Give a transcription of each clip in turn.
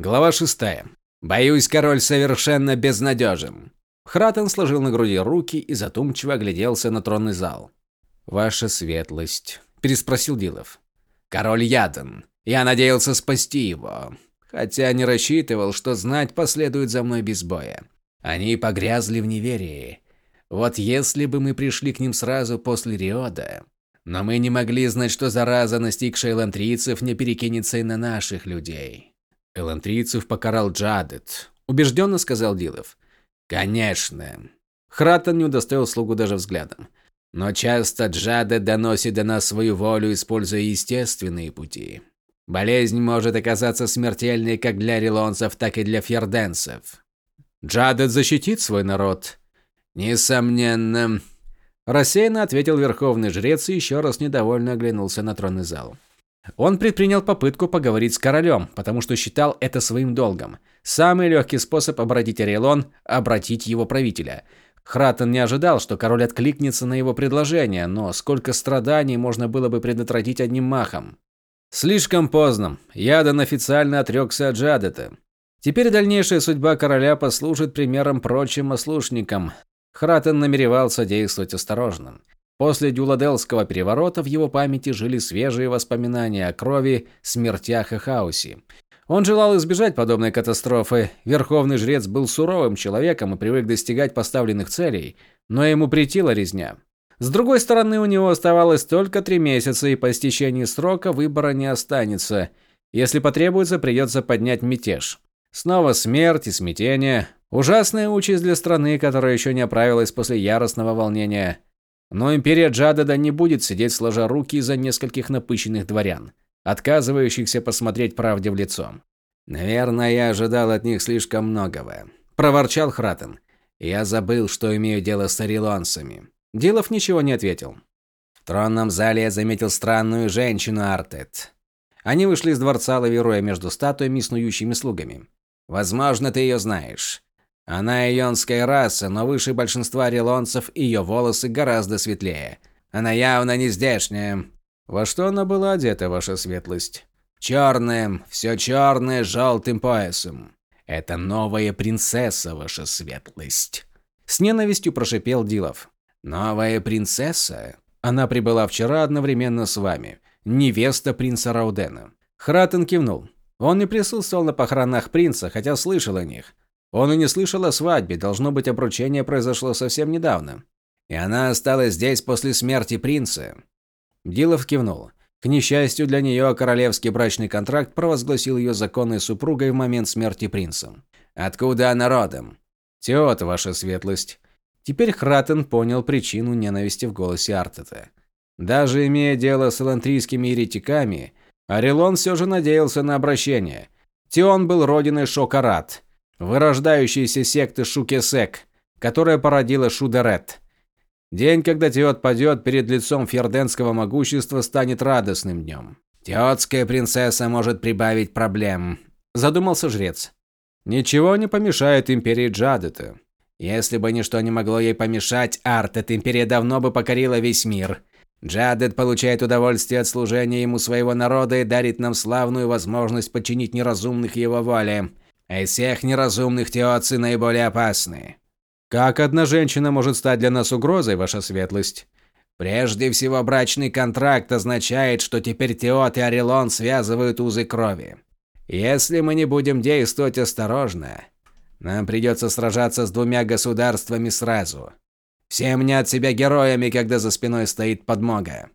Глава 6. Боюсь, король совершенно безнадежен. Хратен сложил на груди руки и задумчиво огляделся на тронный зал. «Ваша светлость», – переспросил Дилов. «Король Яден. Я надеялся спасти его. Хотя не рассчитывал, что знать последует за мной без боя. Они погрязли в неверии. Вот если бы мы пришли к ним сразу после Риода, но мы не могли знать, что зараза, настигшая элантрийцев, не перекинется и на наших людей. Элантрийцев покарал Джадет, убежденно сказал Дилов. Конечно. Хратон не удостоил слугу даже взглядом. Но часто Джадет доносит до нас свою волю, используя естественные пути. Болезнь может оказаться смертельной как для релонцев, так и для фьерденцев. Джадет защитит свой народ. Несомненно. Рассеянно ответил верховный жрец и еще раз недовольно оглянулся на тронный зал. Он предпринял попытку поговорить с королем, потому что считал это своим долгом. Самый легкий способ обратить Орелон – обратить его правителя. Хратен не ожидал, что король откликнется на его предложение, но сколько страданий можно было бы предотвратить одним махом. Слишком поздно. Ядан официально отрекся от Джадета. Теперь дальнейшая судьба короля послужит примером прочим ослушникам, Хратен намеревался действовать осторожно. После Дюладелского переворота в его памяти жили свежие воспоминания о крови, смертях и хаосе. Он желал избежать подобной катастрофы. Верховный жрец был суровым человеком и привык достигать поставленных целей, но ему претила резня. С другой стороны, у него оставалось только три месяца, и по истечении срока выбора не останется. Если потребуется, придется поднять мятеж. Снова смерть и смятение. Ужасная участь для страны, которая еще не оправилась после яростного волнения. Но империя Джадеда не будет сидеть сложа руки из-за нескольких напыщенных дворян, отказывающихся посмотреть правде в лицо. «Наверное, я ожидал от них слишком многого», – проворчал Хратен. «Я забыл, что имею дело с орелонцами». Дилов ничего не ответил. В тронном зале я заметил странную женщину Артет. Они вышли из дворца, лавируя между статуями и снующими слугами. «Возможно, ты ее знаешь. Она ионская раса, но выше большинства релонцев ее волосы гораздо светлее. Она явно не здешняя. Во что она была одета, ваша светлость? Черное, все черное, желтым поясом. Это новая принцесса, ваша светлость. С ненавистью прошипел Дилов. Новая принцесса? Она прибыла вчера одновременно с вами. Невеста принца Раудена. Хратен кивнул. Он не присутствовал на похоронах принца, хотя слышал о них. Он и не слышал о свадьбе, должно быть, обручение произошло совсем недавно. И она осталась здесь после смерти принца. Дилов кивнул. К несчастью для нее, королевский брачный контракт провозгласил ее законной супругой в момент смерти принца. Откуда она родом? Теот, ваша светлость. Теперь Хратен понял причину ненависти в голосе Артета. Даже имея дело с элантрийскими еретиками, Орелон все же надеялся на обращение. Тион был родиной Шокарат – вырождающейся секты Шукесек, которая породила Шудерет. День, когда Теот падет перед лицом ферденского могущества, станет радостным днем. Теотская принцесса может прибавить проблем, задумался жрец. Ничего не помешает империи Джадета. Если бы ничто не могло ей помешать, Артет империя давно бы покорила весь мир. Джадет получает удовольствие от служения ему своего народа и дарит нам славную возможность подчинить неразумных его воле. Из всех неразумных теоци наиболее опасны. Как одна женщина может стать для нас угрозой, ваша светлость? Прежде всего, брачный контракт означает, что теперь Теот и Орелон связывают узы крови. Если мы не будем действовать осторожно, нам придется сражаться с двумя государствами сразу. Все мнят себя героями, когда за спиной стоит подмога.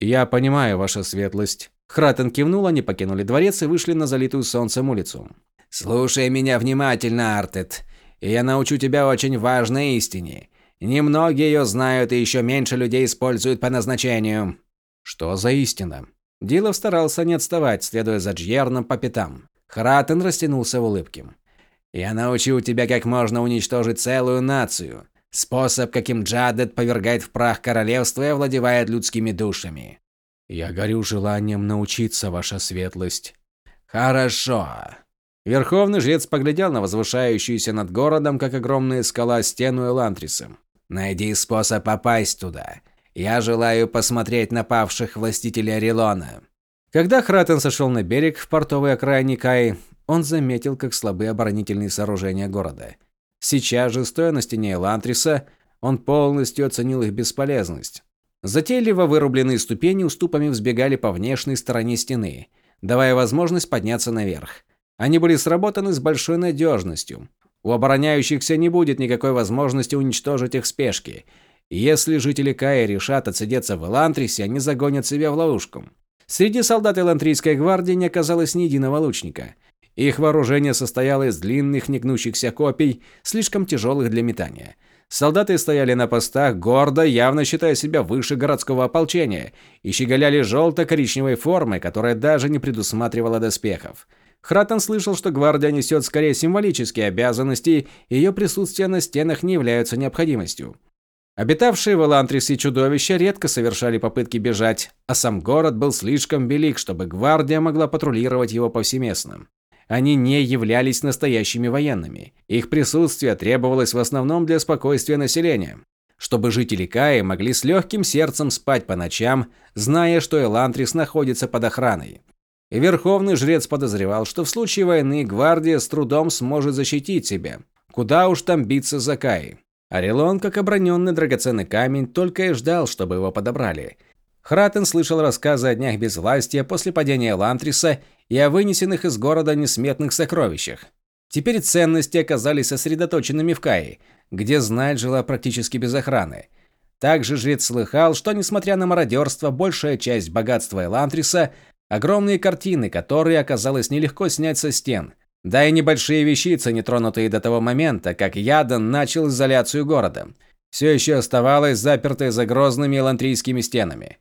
Я понимаю, ваша светлость. Хратен кивнул, они покинули дворец и вышли на залитую солнцем улицу. Слушай меня внимательно, Артет, и я научу тебя очень важной истине. Немногие ее знают, и еще меньше людей используют по назначению. Что за истина? Дилов старался не отставать, следуя за Джьерном по пятам. Хратен растянулся в улыбке. Я научу тебя, как можно уничтожить целую нацию. Способ, каким Джадет повергает в прах королевство и овладевает людскими душами. Я горю желанием научиться, ваша светлость. Хорошо. Верховный жрец поглядел на возвышающуюся над городом, как огромная скала, стену Элантриса. «Найди способ попасть туда. Я желаю посмотреть на павших властителей Орелона». Когда Хратен сошел на берег в портовой окраине Каи, он заметил, как слабы оборонительные сооружения города. Сейчас же, стоя на стене Элантриса, он полностью оценил их бесполезность. Затейливо вырубленные ступени уступами взбегали по внешней стороне стены, давая возможность подняться наверх. Они были сработаны с большой надежностью. У обороняющихся не будет никакой возможности уничтожить их спешки. Если жители Кая решат отсидеться в Элантрисе, они загонят себя в ловушку. Среди солдат Элантрийской гвардии не оказалось ни единого лучника. Их вооружение состояло из длинных негнущихся копий, слишком тяжелых для метания. Солдаты стояли на постах, гордо, явно считая себя выше городского ополчения, и щеголяли желто-коричневой формой, которая даже не предусматривала доспехов. Хратон слышал, что гвардия несет скорее символические обязанности, и ее присутствие на стенах не является необходимостью. Обитавшие в Элантрисе чудовища редко совершали попытки бежать, а сам город был слишком велик, чтобы гвардия могла патрулировать его повсеместно. Они не являлись настоящими военными. Их присутствие требовалось в основном для спокойствия населения, чтобы жители Каи могли с легким сердцем спать по ночам, зная, что Элантрис находится под охраной. И верховный жрец подозревал, что в случае войны гвардия с трудом сможет защитить себя. Куда уж там биться за Каи. Орелон, как оброненный драгоценный камень, только и ждал, чтобы его подобрали. Хратен слышал рассказы о днях безвластия после падения Лантриса и о вынесенных из города несметных сокровищах. Теперь ценности оказались сосредоточенными в Кае, где знать жила практически без охраны. Также жрец слыхал, что, несмотря на мародерство, большая часть богатства Элантриса – огромные картины, которые оказалось нелегко снять со стен. Да и небольшие вещицы, не тронутые до того момента, как Ядан начал изоляцию города, все еще оставалось запертой за грозными элантрийскими стенами.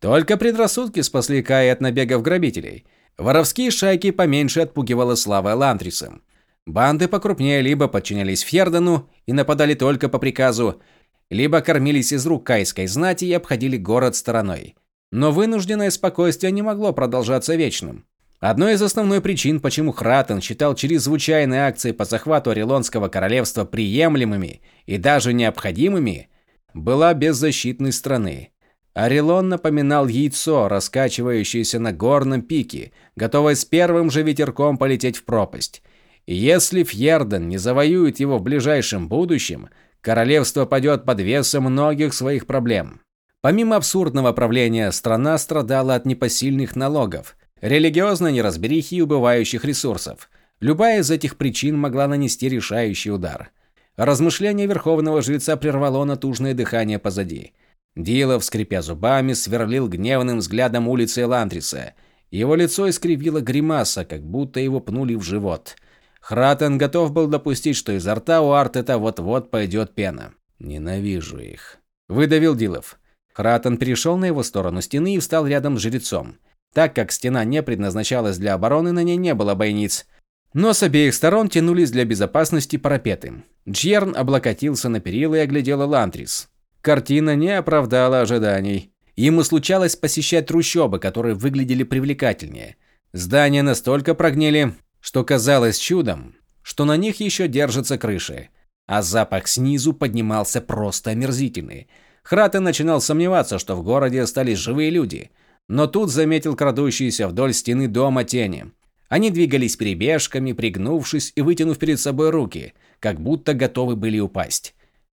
Только предрассудки спасли Кай от набегов грабителей – Воровские шайки поменьше отпугивала слава Элантриса. Банды покрупнее либо подчинялись Фьердену и нападали только по приказу, либо кормились из рук кайской знати и обходили город стороной. Но вынужденное спокойствие не могло продолжаться вечным. Одной из основных причин, почему Хратен считал чрезвычайные акции по захвату Орелонского королевства приемлемыми и даже необходимыми, была беззащитность страны. Орелон напоминал яйцо, раскачивающееся на горном пике, готовое с первым же ветерком полететь в пропасть. И если Фьерден не завоюет его в ближайшем будущем, королевство падет под весом многих своих проблем. Помимо абсурдного правления, страна страдала от непосильных налогов, религиозной неразберихи и убывающих ресурсов. Любая из этих причин могла нанести решающий удар. Размышление верховного жреца прервало натужное дыхание позади – Дилов, скрипя зубами, сверлил гневным взглядом улицы Эландриса. Его лицо искривило гримаса, как будто его пнули в живот. Хратен готов был допустить, что изо рта у Артета вот-вот пойдет пена. «Ненавижу их», – выдавил Дилов. Хратен перешел на его сторону стены и встал рядом с жрецом. Так как стена не предназначалась для обороны, на ней не было бойниц. Но с обеих сторон тянулись для безопасности парапеты. Джерн облокотился на перила и оглядел Элантрис. Картина не оправдала ожиданий. Ему случалось посещать трущобы, которые выглядели привлекательнее. Здания настолько прогнили, что казалось чудом, что на них еще держатся крыши. А запах снизу поднимался просто омерзительный. Храты начинал сомневаться, что в городе остались живые люди. Но тут заметил крадущиеся вдоль стены дома тени. Они двигались перебежками, пригнувшись и вытянув перед собой руки, как будто готовы были упасть.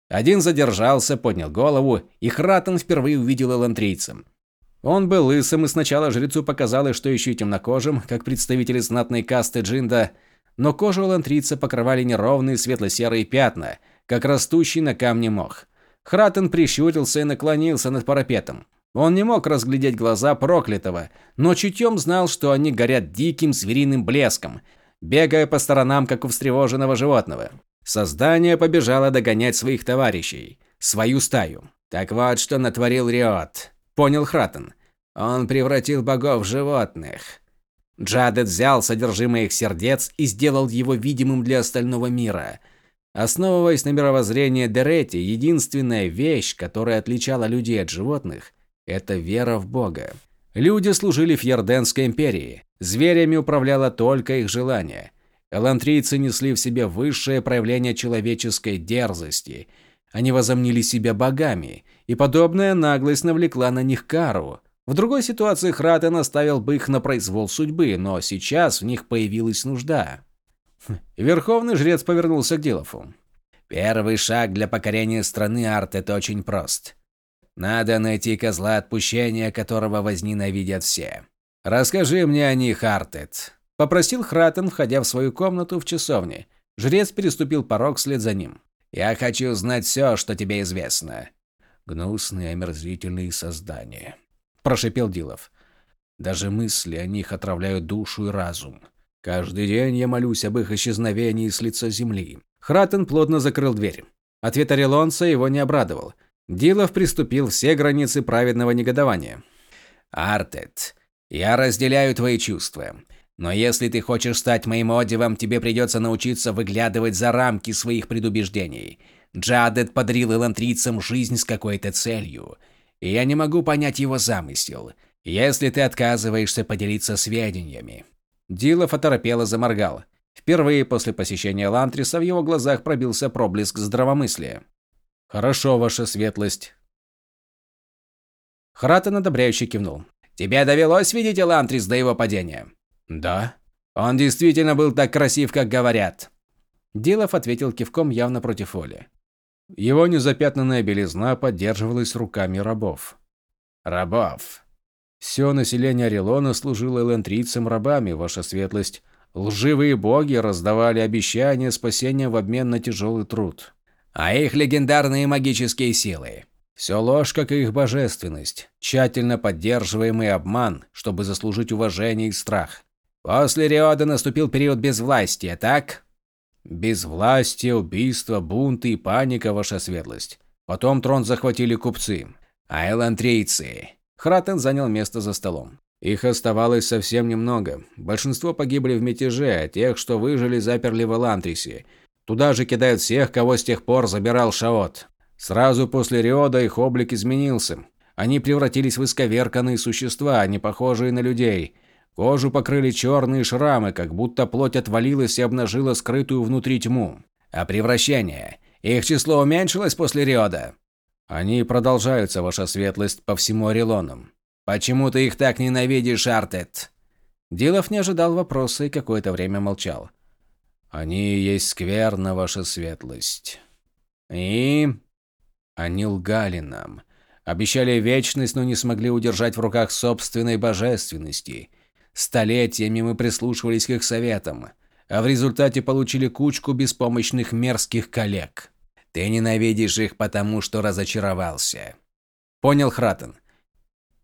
Один задержался, поднял голову, и Хратен впервые увидел элантрийца. Он был лысым, и сначала жрецу показалось, что еще и темнокожим, как представители знатной касты Джинда, но кожу элантрийца покрывали неровные светло-серые пятна, как растущий на камне мох. Хратен прищурился и наклонился над парапетом. Он не мог разглядеть глаза проклятого, но чутьем знал, что они горят диким звериным блеском, бегая по сторонам, как у встревоженного животного. Создание побежало догонять своих товарищей, свою стаю. Так вот, что натворил Риот. Понял Хратен. Он превратил богов в животных. Джадет взял содержимое их сердец и сделал его видимым для остального мира. Основываясь на мировоззрении Дерети, единственная вещь, которая отличала людей от животных, это вера в Бога. Люди служили Фьерденской империи. Зверями управляло только их желание – Элантрийцы несли в себе высшее проявление человеческой дерзости. Они возомнили себя богами, и подобная наглость навлекла на них кару. В другой ситуации Хратен оставил бы их на произвол судьбы, но сейчас в них появилась нужда. Верховный жрец повернулся к Дилофу. «Первый шаг для покорения страны Артет очень прост. Надо найти козла отпущения, которого возненавидят все. Расскажи мне о них, Артет», – попросил Хратен, входя в свою комнату в часовне. Жрец переступил порог вслед за ним. «Я хочу знать все, что тебе известно». «Гнусные, омерзительные создания», – прошипел Дилов. «Даже мысли о них отравляют душу и разум. Каждый день я молюсь об их исчезновении с лица земли». Хратен плотно закрыл дверь. Ответ Орелонца его не обрадовал. Дилов приступил все границы праведного негодования. «Артет, я разделяю твои чувства. Но если ты хочешь стать моим одевом, тебе придется научиться выглядывать за рамки своих предубеждений. Джадет подарил элантрийцам жизнь с какой-то целью. И я не могу понять его замысел, если ты отказываешься поделиться сведениями. Дилов оторопело заморгал. Впервые после посещения Лантриса в его глазах пробился проблеск здравомыслия. «Хорошо, ваша светлость». Хратен одобряюще кивнул. «Тебе довелось видеть Элантрис до его падения?» «Да». «Он действительно был так красив, как говорят?» Дилов ответил кивком явно против воли. Его незапятнанная белизна поддерживалась руками рабов. «Рабов?» «Все население Орелона служило элантрийцам рабами, ваша светлость. Лживые боги раздавали обещания спасения в обмен на тяжелый труд. А их легендарные магические силы?» Все ложь, как и их божественность, тщательно поддерживаемый обман, чтобы заслужить уважение и страх. После Риода наступил период безвластия, так? Безвластие, убийство, бунты и паника, ваша светлость. Потом трон захватили купцы. А элантрийцы? Хратен занял место за столом. Их оставалось совсем немного. Большинство погибли в мятеже, а тех, что выжили, заперли в Элантрисе. Туда же кидают всех, кого с тех пор забирал Шаот. Сразу после Риода их облик изменился. Они превратились в исковерканные существа, не похожие на людей – Кожу покрыли черные шрамы, как будто плоть отвалилась и обнажила скрытую внутри тьму. А превращение? Их число уменьшилось после Риода? Они продолжаются, ваша светлость, по всему Орелону. Почему ты их так ненавидишь, Артет? Дилов не ожидал вопроса и какое-то время молчал. Они есть скверно, ваша светлость. И? Они лгали нам. Обещали вечность, но не смогли удержать в руках собственной божественности. Столетиями мы прислушивались к их советам, а в результате получили кучку беспомощных мерзких коллег. Ты ненавидишь их потому, что разочаровался. Понял Хратен.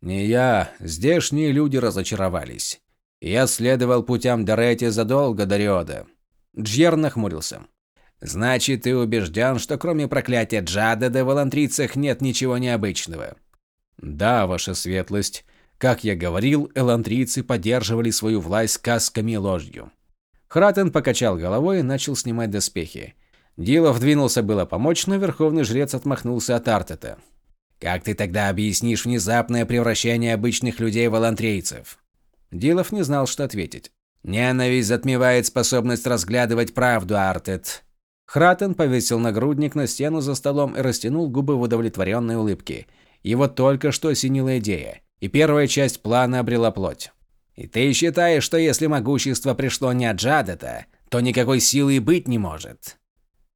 Не я, здешние люди разочаровались. Я следовал путям Дорети задолго до Риода. Джьер нахмурился. Значит, ты убежден, что кроме проклятия Джадеда в Элантрицах нет ничего необычного? Да, ваша светлость. Как я говорил, элантрийцы поддерживали свою власть сказками и ложью. Хратен покачал головой и начал снимать доспехи. Дилов двинулся было помочь, но верховный жрец отмахнулся от Артета. «Как ты тогда объяснишь внезапное превращение обычных людей в элантрейцев?» Дилов не знал, что ответить. «Ненависть затмевает способность разглядывать правду, Артет». Хратен повесил нагрудник на стену за столом и растянул губы в удовлетворенной улыбке. Его только что осенила идея и первая часть плана обрела плоть. «И ты считаешь, что если могущество пришло не от Джадета, то никакой силы и быть не может?»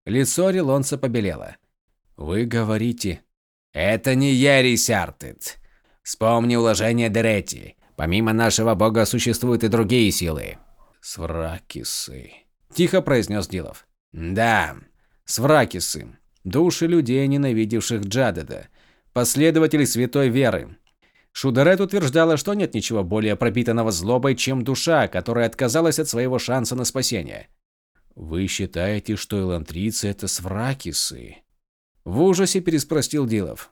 Лицо Релонца побелело. «Вы говорите...» «Это не ересь, Артет. Вспомни уложение Дерети. Помимо нашего бога существуют и другие силы». «Свракисы», – тихо произнес Дилов. «Да, свракисы. Души людей, ненавидевших Джадеда. Последователи святой веры. Шудерет утверждала, что нет ничего более пропитанного злобой, чем душа, которая отказалась от своего шанса на спасение. «Вы считаете, что элантрийцы – это свракисы?» В ужасе переспросил Дилов.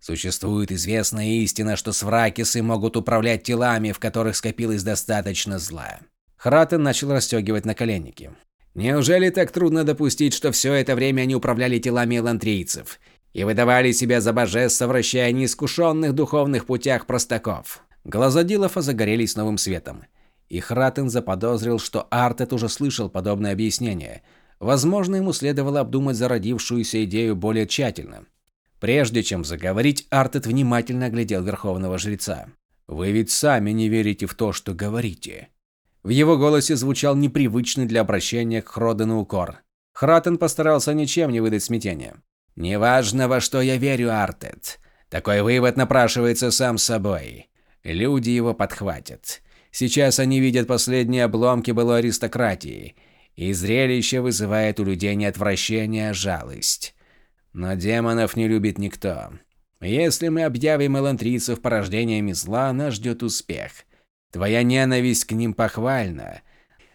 «Существует известная истина, что свракисы могут управлять телами, в которых скопилось достаточно зла». Хратен начал расстегивать наколенники. «Неужели так трудно допустить, что все это время они управляли телами элантрийцев? И выдавали себя за божеств, совращая неискушенных духовных путях простаков. Глаза Дилофа загорелись новым светом. И Хратен заподозрил, что Артет уже слышал подобное объяснение. Возможно, ему следовало обдумать зародившуюся идею более тщательно. Прежде чем заговорить, Артет внимательно оглядел Верховного Жреца. Вы ведь сами не верите в то, что говорите. В его голосе звучал непривычный для обращения к Хродену укор. Хратен постарался ничем не выдать смятения. «Неважно, во что я верю, Артет. Такой вывод напрашивается сам собой. Люди его подхватят. Сейчас они видят последние обломки былой аристократии, и зрелище вызывает у людей не отвращение, а жалость. Но демонов не любит никто. Если мы объявим элантрийцев порождениями зла, нас ждет успех. Твоя ненависть к ним похвальна.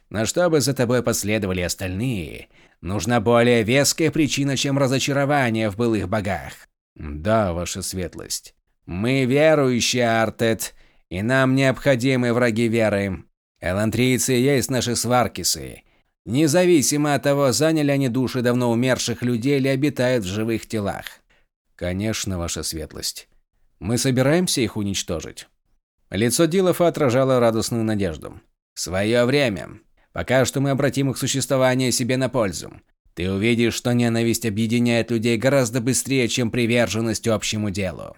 Но чтобы за тобой последовали остальные, нужна более веская причина, чем разочарование в былых богах. Да, ваша светлость. Мы верующие, Артет, и нам необходимы враги веры. Элантрийцы есть наши сваркисы. Независимо от того, заняли они души давно умерших людей или обитают в живых телах. Конечно, ваша светлость. Мы собираемся их уничтожить. Лицо Дилофа отражало радостную надежду. «Свое время. Пока что мы обратим их существование себе на пользу. Ты увидишь, что ненависть объединяет людей гораздо быстрее, чем приверженность общему делу».